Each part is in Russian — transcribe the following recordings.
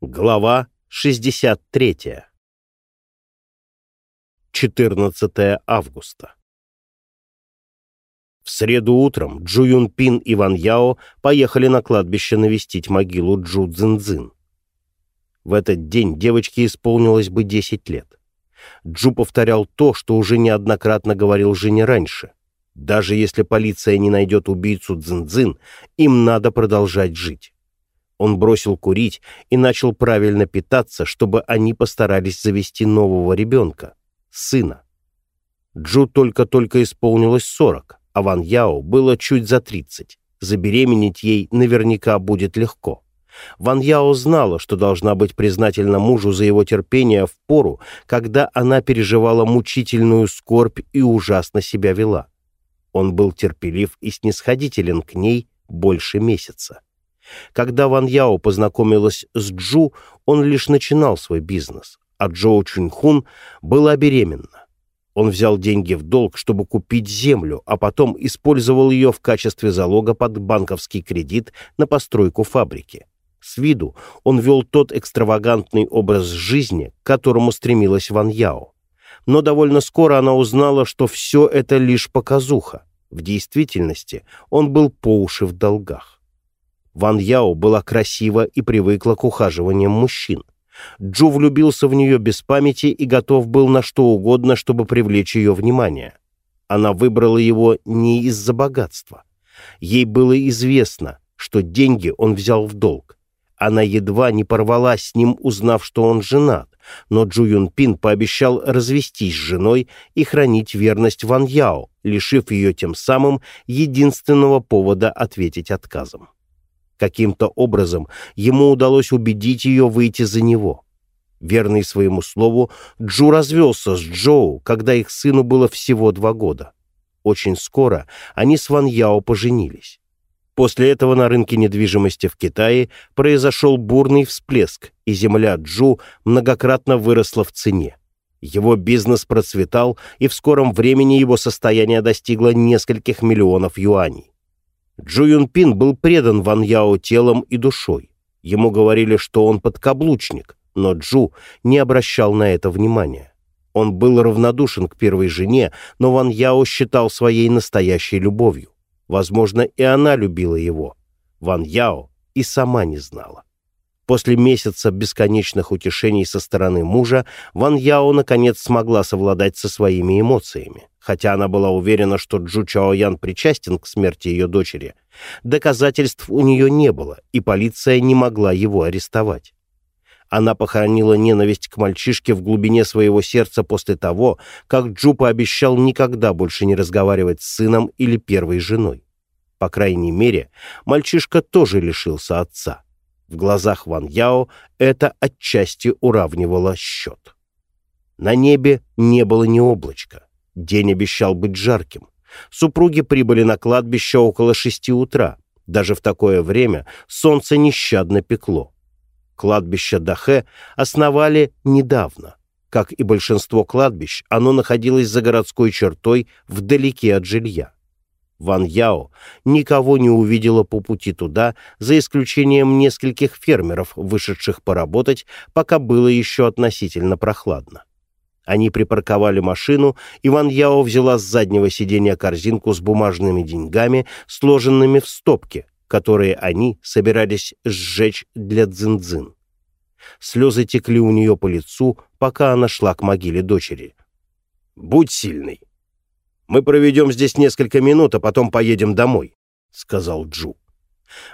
Глава 63. 14 августа. В среду утром Джу Юн Пин и Ван Яо поехали на кладбище навестить могилу Джу Цзиньцзин. В этот день девочке исполнилось бы 10 лет. Джу повторял то, что уже неоднократно говорил жене раньше. Даже если полиция не найдет убийцу Цзиньцзин, им надо продолжать жить. Он бросил курить и начал правильно питаться, чтобы они постарались завести нового ребенка, сына. Джу только-только исполнилось 40, а Ван Яо было чуть за 30. Забеременеть ей наверняка будет легко. Ван Яо знала, что должна быть признательна мужу за его терпение в пору, когда она переживала мучительную скорбь и ужасно себя вела. Он был терпелив и снисходителен к ней больше месяца. Когда Ван Яо познакомилась с Джу, он лишь начинал свой бизнес, а Джоу Чуньхун была беременна. Он взял деньги в долг, чтобы купить землю, а потом использовал ее в качестве залога под банковский кредит на постройку фабрики. С виду он вел тот экстравагантный образ жизни, к которому стремилась Ван Яо. Но довольно скоро она узнала, что все это лишь показуха. В действительности он был по уши в долгах. Ван Яо была красива и привыкла к ухаживаниям мужчин. Джу влюбился в нее без памяти и готов был на что угодно, чтобы привлечь ее внимание. Она выбрала его не из-за богатства. Ей было известно, что деньги он взял в долг. Она едва не порвалась с ним, узнав, что он женат, но Джу Юн Пин пообещал развестись с женой и хранить верность Ван Яо, лишив ее тем самым единственного повода ответить отказом. Каким-то образом ему удалось убедить ее выйти за него. Верный своему слову, Джу развелся с Джоу, когда их сыну было всего два года. Очень скоро они с Ван Яо поженились. После этого на рынке недвижимости в Китае произошел бурный всплеск, и земля Джу многократно выросла в цене. Его бизнес процветал, и в скором времени его состояние достигло нескольких миллионов юаней. Джу Юнпин был предан Ван Яо телом и душой. Ему говорили, что он подкаблучник, но Джу не обращал на это внимания. Он был равнодушен к первой жене, но Ван Яо считал своей настоящей любовью. Возможно, и она любила его. Ван Яо и сама не знала. После месяца бесконечных утешений со стороны мужа Ван Яо наконец смогла совладать со своими эмоциями хотя она была уверена, что Джу Чаоян причастен к смерти ее дочери, доказательств у нее не было, и полиция не могла его арестовать. Она похоронила ненависть к мальчишке в глубине своего сердца после того, как Джу пообещал никогда больше не разговаривать с сыном или первой женой. По крайней мере, мальчишка тоже лишился отца. В глазах Ван Яо это отчасти уравнивало счет. На небе не было ни облачка. День обещал быть жарким. Супруги прибыли на кладбище около шести утра. Даже в такое время солнце нещадно пекло. Кладбище Дахе основали недавно. Как и большинство кладбищ, оно находилось за городской чертой вдалеке от жилья. Ван Яо никого не увидела по пути туда, за исключением нескольких фермеров, вышедших поработать, пока было еще относительно прохладно. Они припарковали машину, и Ван Яо взяла с заднего сиденья корзинку с бумажными деньгами, сложенными в стопки, которые они собирались сжечь для дзин-дзин. Слезы текли у нее по лицу, пока она шла к могиле дочери. «Будь сильный. Мы проведем здесь несколько минут, а потом поедем домой», — сказал Джу.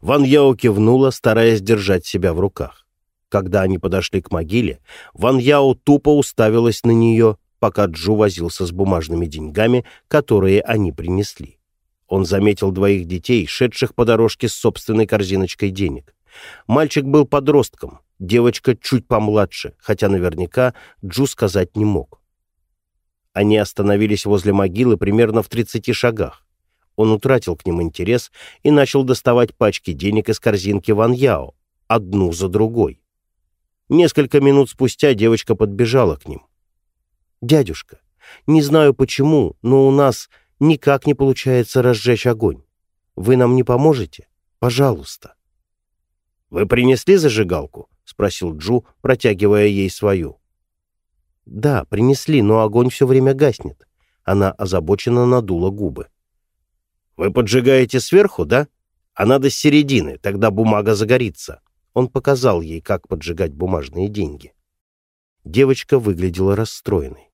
Ван Яо кивнула, стараясь держать себя в руках. Когда они подошли к могиле, Ван Яо тупо уставилась на нее, пока Джу возился с бумажными деньгами, которые они принесли. Он заметил двоих детей, шедших по дорожке с собственной корзиночкой денег. Мальчик был подростком, девочка чуть помладше, хотя наверняка Джу сказать не мог. Они остановились возле могилы примерно в 30 шагах. Он утратил к ним интерес и начал доставать пачки денег из корзинки Ван Яо, одну за другой. Несколько минут спустя девочка подбежала к ним. «Дядюшка, не знаю почему, но у нас никак не получается разжечь огонь. Вы нам не поможете? Пожалуйста». «Вы принесли зажигалку?» — спросил Джу, протягивая ей свою. «Да, принесли, но огонь все время гаснет». Она озабоченно надула губы. «Вы поджигаете сверху, да? А надо с середины, тогда бумага загорится». Он показал ей, как поджигать бумажные деньги. Девочка выглядела расстроенной.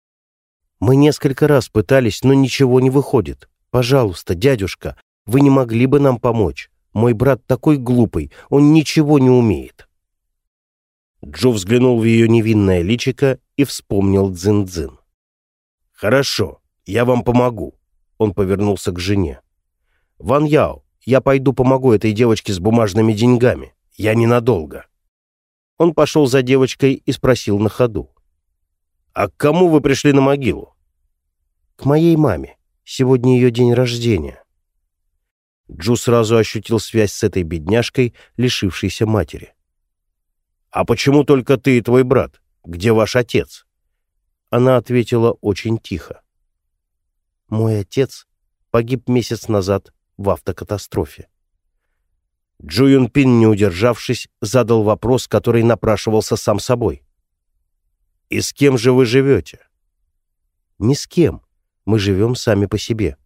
«Мы несколько раз пытались, но ничего не выходит. Пожалуйста, дядюшка, вы не могли бы нам помочь? Мой брат такой глупый, он ничего не умеет». Джо взглянул в ее невинное личико и вспомнил Дзин-Дзин. «Хорошо, я вам помогу», — он повернулся к жене. «Ван Яо, я пойду помогу этой девочке с бумажными деньгами. Я ненадолго». Он пошел за девочкой и спросил на ходу. «А к кому вы пришли на могилу?» «К моей маме. Сегодня ее день рождения». Джу сразу ощутил связь с этой бедняжкой, лишившейся матери. «А почему только ты и твой брат? Где ваш отец?» Она ответила очень тихо. «Мой отец погиб месяц назад в автокатастрофе». Джу Юн Пин, не удержавшись, задал вопрос, который напрашивался сам собой. «И с кем же вы живете?» «Ни с кем. Мы живем сами по себе».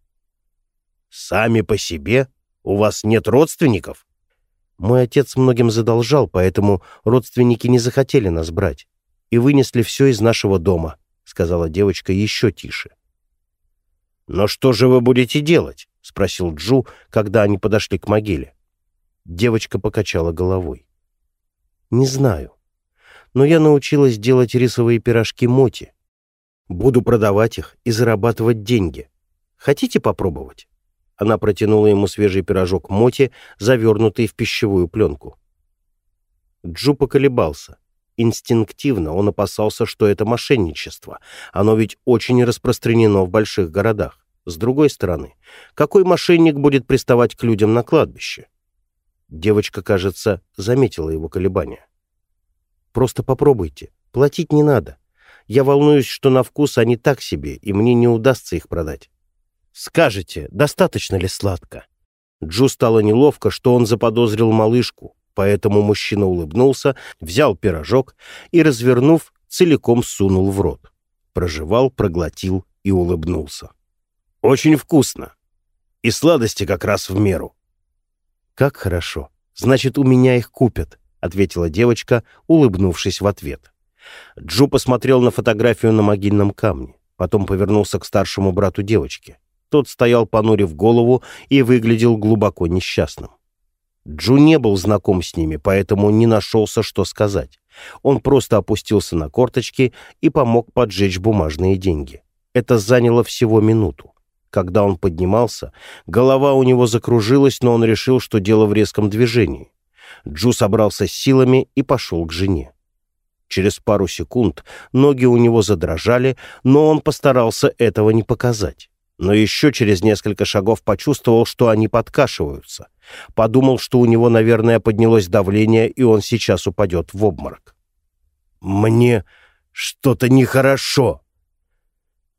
«Сами по себе? У вас нет родственников?» «Мой отец многим задолжал, поэтому родственники не захотели нас брать и вынесли все из нашего дома», — сказала девочка еще тише. «Но что же вы будете делать?» — спросил Джу, когда они подошли к могиле. Девочка покачала головой. «Не знаю. Но я научилась делать рисовые пирожки моти. Буду продавать их и зарабатывать деньги. Хотите попробовать?» Она протянула ему свежий пирожок моти, завернутый в пищевую пленку. Джу поколебался. Инстинктивно он опасался, что это мошенничество. Оно ведь очень распространено в больших городах. С другой стороны, какой мошенник будет приставать к людям на кладбище? Девочка, кажется, заметила его колебания. «Просто попробуйте. Платить не надо. Я волнуюсь, что на вкус они так себе, и мне не удастся их продать. Скажите, достаточно ли сладко?» Джу стало неловко, что он заподозрил малышку, поэтому мужчина улыбнулся, взял пирожок и, развернув, целиком сунул в рот. Прожевал, проглотил и улыбнулся. «Очень вкусно. И сладости как раз в меру. «Как хорошо. Значит, у меня их купят», — ответила девочка, улыбнувшись в ответ. Джу посмотрел на фотографию на могильном камне, потом повернулся к старшему брату девочки. Тот стоял, понурив голову, и выглядел глубоко несчастным. Джу не был знаком с ними, поэтому не нашелся, что сказать. Он просто опустился на корточки и помог поджечь бумажные деньги. Это заняло всего минуту. Когда он поднимался, голова у него закружилась, но он решил, что дело в резком движении. Джу собрался с силами и пошел к жене. Через пару секунд ноги у него задрожали, но он постарался этого не показать. Но еще через несколько шагов почувствовал, что они подкашиваются. Подумал, что у него, наверное, поднялось давление, и он сейчас упадет в обморок. «Мне что-то нехорошо»,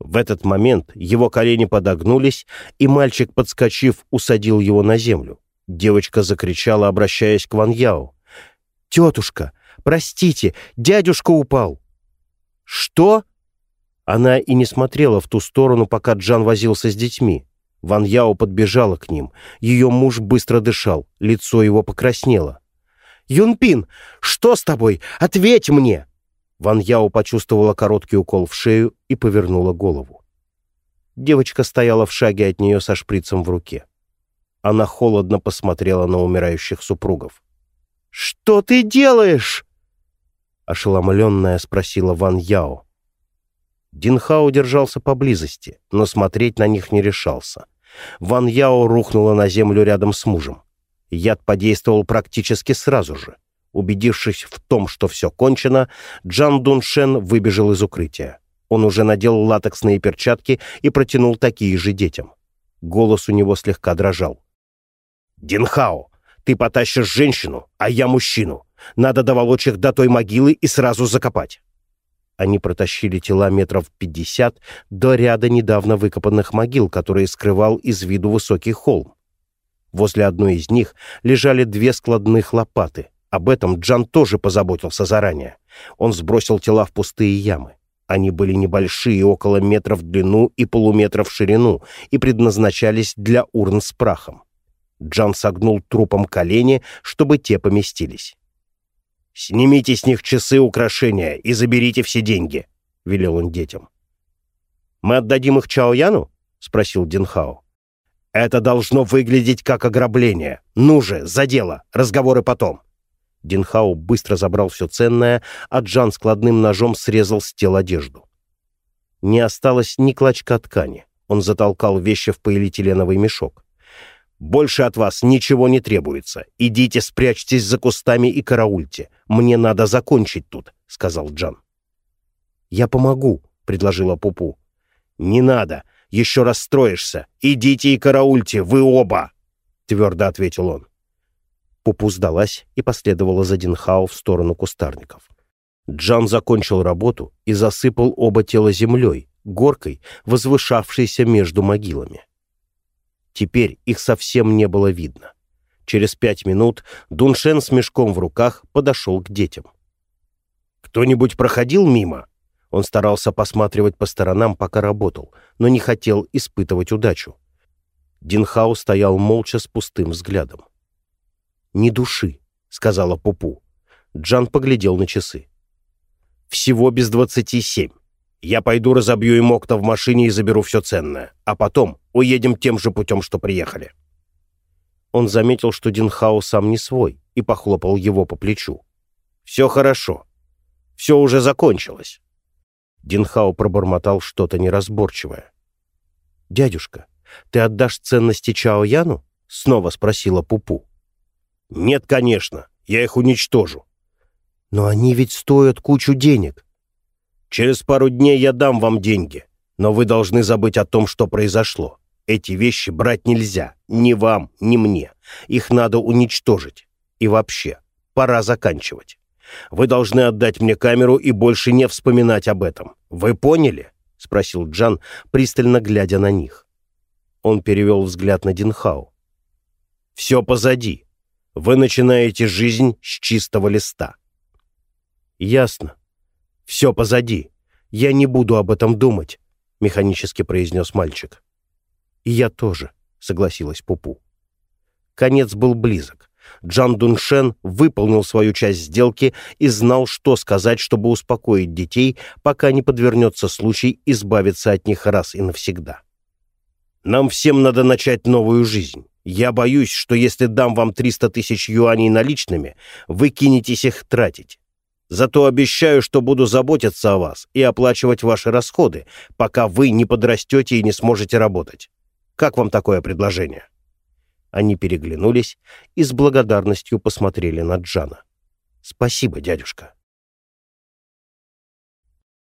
в этот момент его колени подогнулись, и мальчик, подскочив, усадил его на землю. Девочка закричала, обращаясь к Ван Яо. «Тетушка, простите, дядюшка упал!» «Что?» Она и не смотрела в ту сторону, пока Джан возился с детьми. Ван Яо подбежала к ним. Ее муж быстро дышал, лицо его покраснело. «Юнпин, что с тобой? Ответь мне!» Ван Яо почувствовала короткий укол в шею и повернула голову. Девочка стояла в шаге от нее со шприцем в руке. Она холодно посмотрела на умирающих супругов. «Что ты делаешь?» Ошеломленная спросила Ван Яо. Динхао держался поблизости, но смотреть на них не решался. Ван Яо рухнула на землю рядом с мужем. Яд подействовал практически сразу же. Убедившись в том, что все кончено, Джан Дуншен выбежал из укрытия. Он уже надел латексные перчатки и протянул такие же детям. Голос у него слегка дрожал. «Динхао, ты потащишь женщину, а я мужчину. Надо доволочь их до той могилы и сразу закопать». Они протащили тела метров пятьдесят до ряда недавно выкопанных могил, которые скрывал из виду высокий холм. Возле одной из них лежали две складных лопаты — Об этом Джан тоже позаботился заранее. Он сбросил тела в пустые ямы. Они были небольшие, около метра в длину и полуметра в ширину, и предназначались для урн с прахом. Джан согнул трупом колени, чтобы те поместились. «Снимите с них часы украшения и заберите все деньги», — велел он детям. «Мы отдадим их Чао Яну?» — спросил Динхао. «Это должно выглядеть как ограбление. Ну же, за дело, разговоры потом». Динхао быстро забрал все ценное, а Джан складным ножом срезал с тел одежду. Не осталось ни клочка ткани. Он затолкал вещи в полиэтиленовый мешок. «Больше от вас ничего не требуется. Идите, спрячьтесь за кустами и караульте. Мне надо закончить тут», — сказал Джан. «Я помогу», — предложила Пупу. «Не надо. Еще расстроишься. Идите и караульте, вы оба», — твердо ответил он. Пупу сдалась и последовала за Динхао в сторону кустарников. Джан закончил работу и засыпал оба тела землей, горкой, возвышавшейся между могилами. Теперь их совсем не было видно. Через пять минут Дуншен с мешком в руках подошел к детям. «Кто-нибудь проходил мимо?» Он старался посматривать по сторонам, пока работал, но не хотел испытывать удачу. Динхау стоял молча с пустым взглядом. «Ни души», — сказала Пупу. Джан поглядел на часы. «Всего без двадцати семь. Я пойду разобью им окна в машине и заберу все ценное, а потом уедем тем же путем, что приехали». Он заметил, что Динхао сам не свой, и похлопал его по плечу. «Все хорошо. Все уже закончилось». Динхао пробормотал что-то неразборчивое. «Дядюшка, ты отдашь ценности Чао Яну?» — снова спросила Пупу. «Нет, конечно, я их уничтожу». «Но они ведь стоят кучу денег». «Через пару дней я дам вам деньги, но вы должны забыть о том, что произошло. Эти вещи брать нельзя, ни вам, ни мне. Их надо уничтожить. И вообще, пора заканчивать. Вы должны отдать мне камеру и больше не вспоминать об этом. Вы поняли?» — спросил Джан, пристально глядя на них. Он перевел взгляд на Динхау. «Все позади. Вы начинаете жизнь с чистого листа. Ясно. Все позади. Я не буду об этом думать, механически произнес мальчик. И я тоже, согласилась Пупу. Конец был близок. Джан Дуншен выполнил свою часть сделки и знал, что сказать, чтобы успокоить детей, пока не подвернется случай избавиться от них раз и навсегда. «Нам всем надо начать новую жизнь. Я боюсь, что если дам вам 300 тысяч юаней наличными, вы кинетесь их тратить. Зато обещаю, что буду заботиться о вас и оплачивать ваши расходы, пока вы не подрастете и не сможете работать. Как вам такое предложение?» Они переглянулись и с благодарностью посмотрели на Джана. «Спасибо, дядюшка».